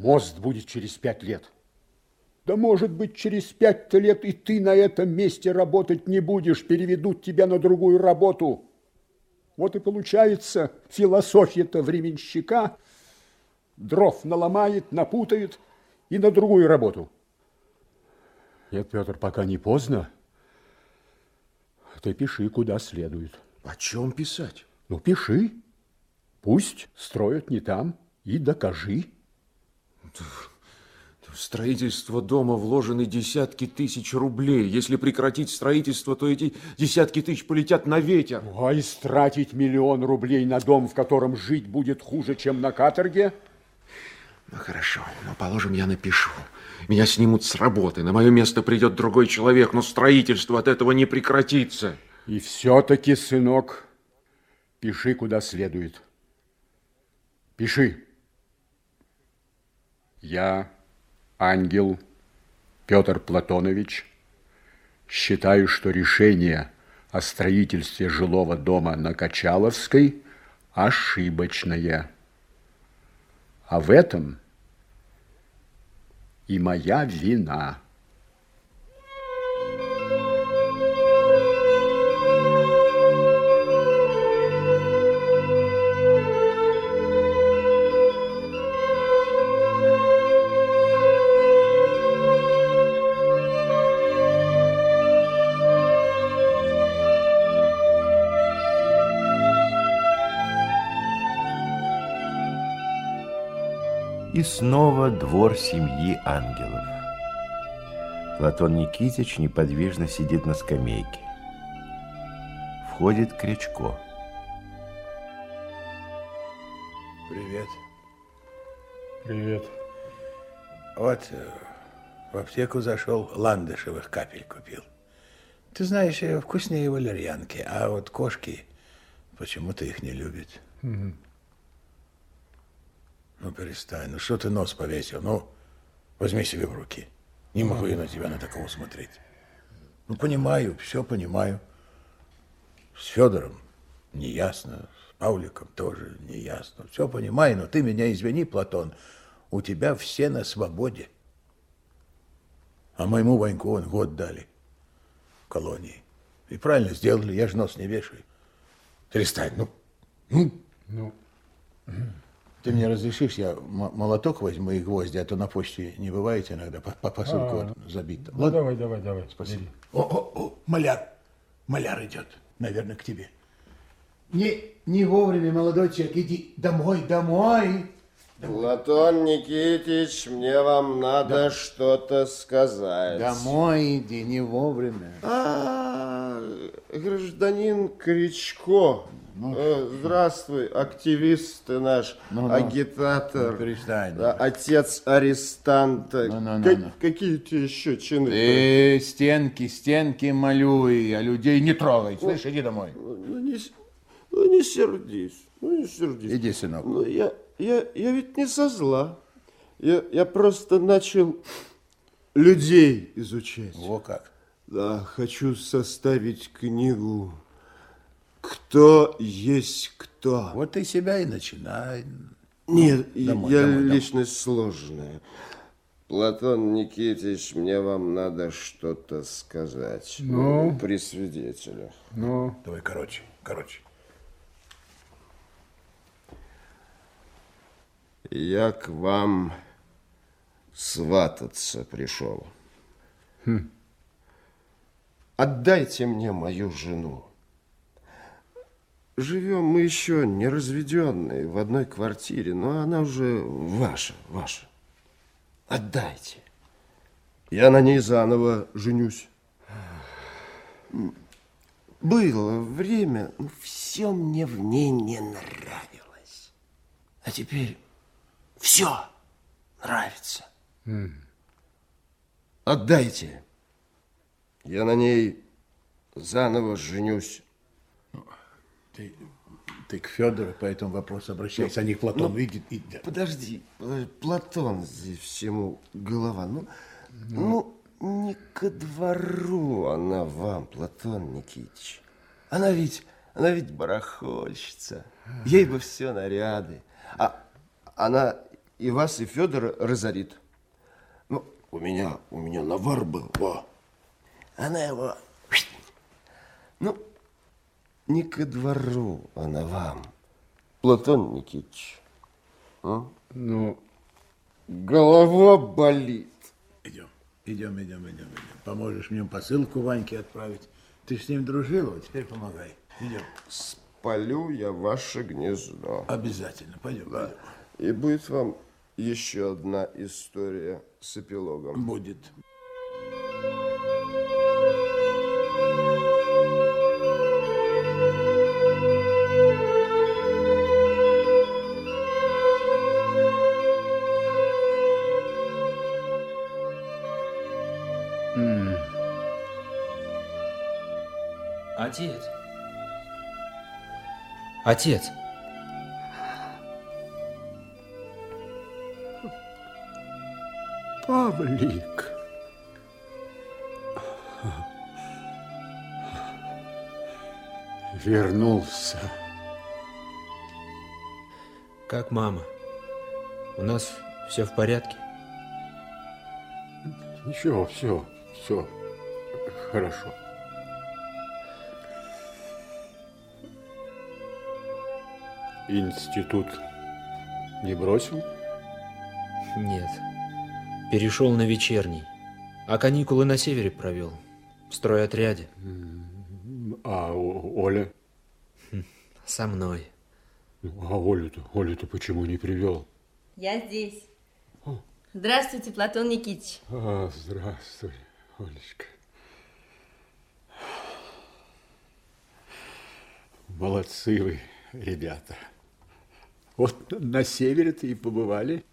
Мост будет через пять лет. Да может быть, через пять лет и ты на этом месте работать не будешь, переведут тебя на другую работу. Вот и получается философия-то временщика. Дров наломает, напутает и на другую работу. Нет, Петр, пока не поздно. Ты пиши, куда следует. О чем писать? Ну, пиши. Пусть строят не там и докажи. В строительство дома вложены десятки тысяч рублей. Если прекратить строительство, то эти десятки тысяч полетят на ветер. А истратить миллион рублей на дом, в котором жить будет хуже, чем на каторге? Ну, хорошо. Ну, положим, я напишу. Меня снимут с работы. На мое место придет другой человек, но строительство от этого не прекратится. И все-таки, сынок, пиши куда следует. Пиши. Я, ангел Петр Платонович, считаю, что решение о строительстве жилого дома на Качаловской ошибочное. А в этом и моя вина. И снова двор семьи ангелов. Платон Никитич неподвижно сидит на скамейке. Входит Крячко. Привет. Привет. Вот э, в аптеку зашел, ландышевых капель купил. Ты знаешь, э, вкуснее валерьянки, а вот кошки почему-то их не любят. Угу. Ну, перестань. Ну, что ты нос повесил? Ну, возьми себе в руки. Не могу я на тебя на такого смотреть. Ну, понимаю, все понимаю. С Федором неясно, с Павликом тоже неясно. Все понимаю, но ты меня извини, Платон, у тебя все на свободе. А моему Ваньку он год дали в колонии. И правильно сделали, я же нос не вешаю. Перестань, ну. Ну. ну. Ты мне разрешишь, я молоток возьму и гвозди, а то на почте не бывает иногда, по, по посылку а, вот забит. Ну, Ладно? давай, давай, давай. Спасибо. О, о, о, маляр, маляр идет, наверное, к тебе. Не, не вовремя, молодой человек, иди домой, домой. Платон Никитич, мне вам надо да. что-то сказать. Домой иди, не вовремя. А, гражданин Кричко, ну, э, Здравствуй, активист ты наш, ну, ну, агитатор, ну, перестань, да, отец арестанта. Ну, ну, ну, как, ну. Какие тебе еще чины? Ты стенки, стенки малюй, а людей не трогай. Ну, Слышь, иди домой. Ну не, ну, не сердись, ну не сердись. Иди, сынок. Ну, я, я, я ведь не со зла. Я, я просто начал людей изучать. Во как. Да, хочу составить книгу кто есть кто. Вот ты себя и начинай. Нет, домой, я домой, личность домой. сложная. Платон Никитич, мне вам надо что-то сказать. Ну? При свидетелях. Ну? Давай короче, короче. Я к вам свататься пришел. Хм. Отдайте мне мою жену. Живем мы еще не разведенные в одной квартире, но она уже ваша, ваша. Отдайте. Я на ней заново женюсь. Было время, но все мне в ней не нравилось. А теперь все нравится. Mm. Отдайте. Я на ней заново женюсь. Ты, ты к Федору по этому вопросу обращайся, ну, а не к Платону. Ну, Иди, иди. Подожди, Платон здесь всему голова. Ну, ну, ну, не ко двору она вам, Платон Никитич. Она ведь, она ведь барахольщица. Ей бы все наряды. А она и вас, и Федора разорит. Ну, у меня, у меня навар был, во. Она его... Ну, не ко двору она вам, Платон Никитич. А? Ну, Голова болит. Идем, идем, идем, идем, идем. Поможешь мне посылку Ваньке отправить. Ты с ним дружил, вот теперь помогай. Идем. Спалю я ваше гнездо. Обязательно. Пойдем, пойдем. И будет вам еще одна история с эпилогом. Будет. Отец. Отец. Павлик. Вернулся. Как мама? У нас все в порядке? Ничего, все, все хорошо. Институт не бросил? Нет. Перешел на вечерний. А каникулы на севере провел. В стройотряде. А О- Оля? Со мной. Ну, А Олю-то, Олю-то почему не привел? Я здесь. Здравствуйте, Платон Никитич. А, здравствуй, Олечка. Молодцы вы, ребята. Вот на севере-то и побывали.